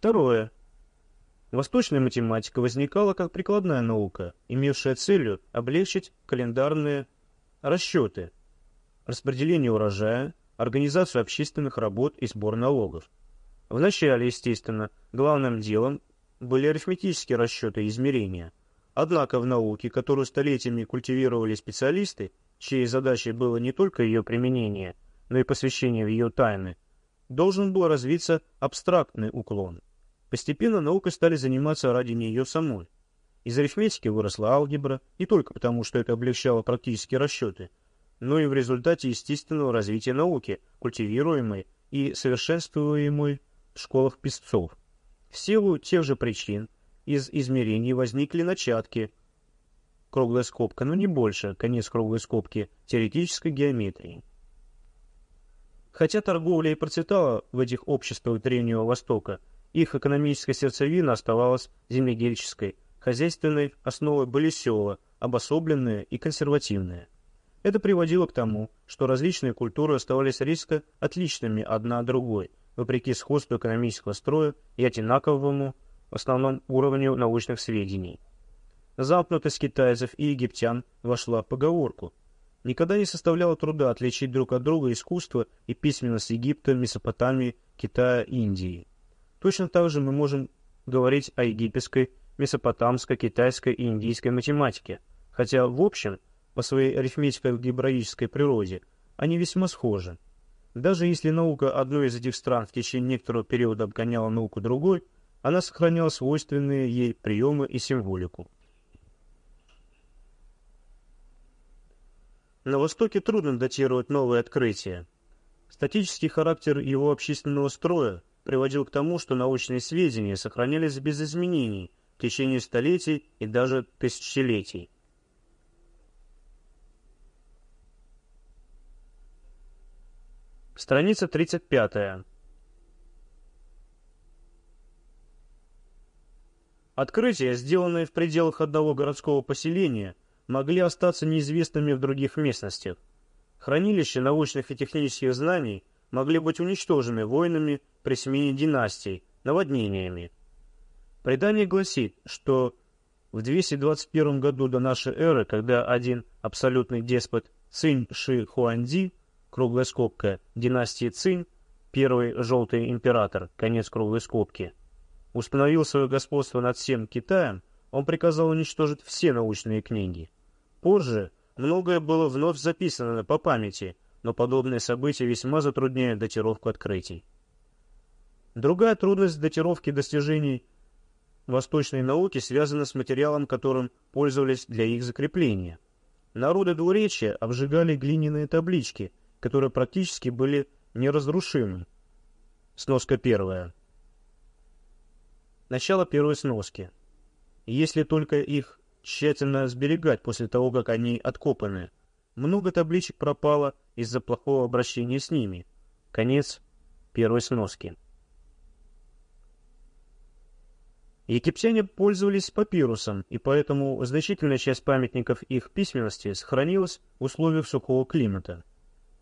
Второе. Восточная математика возникала как прикладная наука, имевшая целью облегчить календарные расчеты, распределение урожая, организацию общественных работ и сбор налогов. Вначале, естественно, главным делом были арифметические расчеты и измерения. Однако в науке, которую столетиями культивировали специалисты, чьей задачей было не только ее применение, но и посвящение в ее тайны, должен был развиться абстрактный уклон. Постепенно наукой стали заниматься ради нее самой. Из арифметики выросла алгебра, не только потому, что это облегчало практические расчеты, но и в результате естественного развития науки, культивируемой и совершенствуемой в школах писцов. В силу тех же причин из измерений возникли начатки, круглая скобка, но не больше, конец круглой скобки, теоретической геометрии. Хотя торговля и процветала в этих обществах Древнего Востока, их экономическая сердцевина оставалась земледельческой, хозяйственной основой были села, обособленные и консервативные. Это приводило к тому, что различные культуры оставались резко отличными одна от другой, вопреки сходству экономического строя и одинаковому в основном уровню научных сведений. Замкнутость китайцев и египтян вошла в поговорку. Никогда не составляло труда отличить друг от друга искусство и письменность Египта, Месопотамии, Китая, Индии. Точно так же мы можем говорить о египетской, месопотамской, китайской и индийской математике, хотя в общем, по своей арифметико-гебраической природе, они весьма схожи. Даже если наука одной из этих стран в течение некоторого периода обгоняла науку другой, она сохраняла свойственные ей приемы и символику. На Востоке трудно датировать новые открытия. Статический характер его общественного строя приводил к тому, что научные сведения сохранялись без изменений в течение столетий и даже тысячелетий. Страница 35. Открытия, сделанные в пределах одного городского поселения, могли остаться неизвестными в других местностях. Хранилища научных и технических знаний могли быть уничтожены войнами при смене династий, наводнениями. Предание гласит, что в 221 году до нашей эры, когда один абсолютный деспот Цинь Ши Хуанди круглая скобка, династии Цинь, первый желтый император, конец круглой скобки, установил свое господство над всем Китаем, он приказал уничтожить все научные книги. Позже многое было вновь записано по памяти, но подобные события весьма затрудняют датировку открытий. Другая трудность датировки достижений восточной науки связана с материалом, которым пользовались для их закрепления. Народы двуречия обжигали глиняные таблички, которые практически были неразрушимы. Сноска первая. Начало первой сноски. Если только их тщательно сберегать после того, как они откопаны, много табличек пропало из-за плохого обращения с ними. Конец первой сноски. Египтяне пользовались папирусом, и поэтому значительная часть памятников их письменности сохранилась в условиях сухого климата.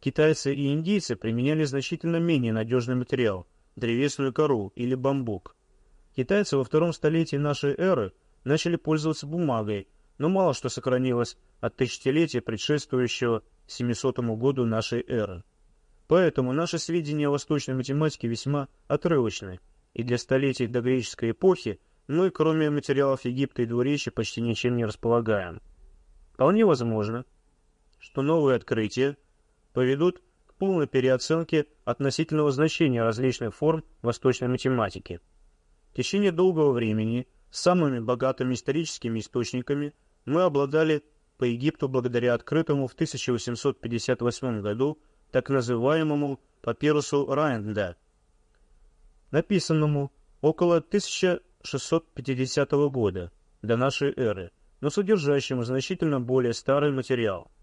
Китайцы и индийцы применяли значительно менее надежный материал – древесную кору или бамбук. Китайцы во втором столетии нашей эры начали пользоваться бумагой, но мало что сохранилось от тысячелетия предшествующего 700 году нашей эры. Поэтому наши сведения о восточной математике весьма отрывочны, и для столетий до греческой эпохи мы, кроме материалов Египта и двуречия, почти ничем не располагаем. Вполне возможно, что новые открытия – поведут к полной переоценке относительного значения различных форм восточной математики. В течение долгого времени самыми богатыми историческими источниками мы обладали по Египту благодаря открытому в 1858 году так называемому папирусу Райнда, написанному около 1650 года до нашей эры, но содержащему значительно более старый материал –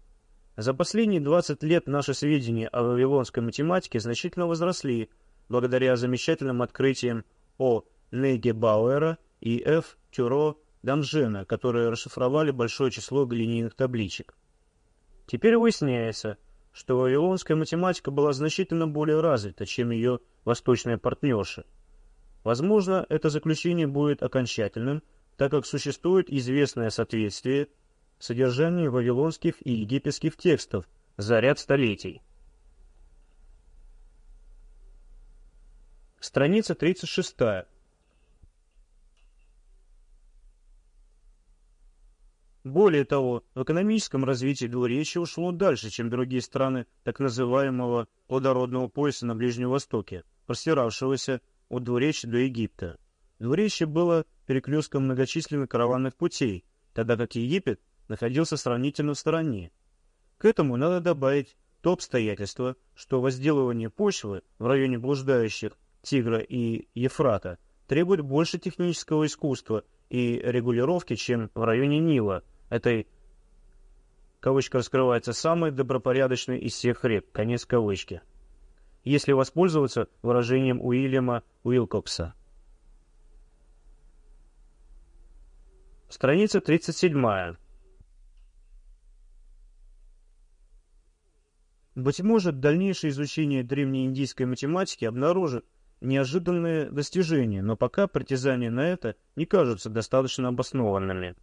за последние 20 лет наши сведения о вавилонской математике значительно возросли благодаря замечательным открытиям О. Неге Бауэра и Ф. Тюро Дамжена, которые расшифровали большое число глиняных табличек. Теперь выясняется, что вавилонская математика была значительно более развита, чем ее восточная партнерша. Возможно, это заключение будет окончательным, так как существует известное соответствие содержанию вавилонских и египетских текстов за ряд столетий. Страница 36. Более того, в экономическом развитии двуречье ушло дальше, чем другие страны так называемого плодородного пояса на Ближнем Востоке, простиравшегося от двуречья до Египта. Двуречье было перекрестком многочисленных караванных путей, тогда как Египет находился сравнительно в стороне. К этому надо добавить то обстоятельство, что возделывание почвы в районе блуждающих Тигра и Ефрата требует больше технического искусства и регулировки, чем в районе Нила – этой кавычка раскрывается самой добропорядочной из всех рек, конец кавычки, если воспользоваться выражением Уильяма Уилкокса. Страница 37. Быть может, дальнейшее изучение древнеиндийской математики обнаружит неожиданные достижения, но пока притязания на это не кажутся достаточно обоснованными.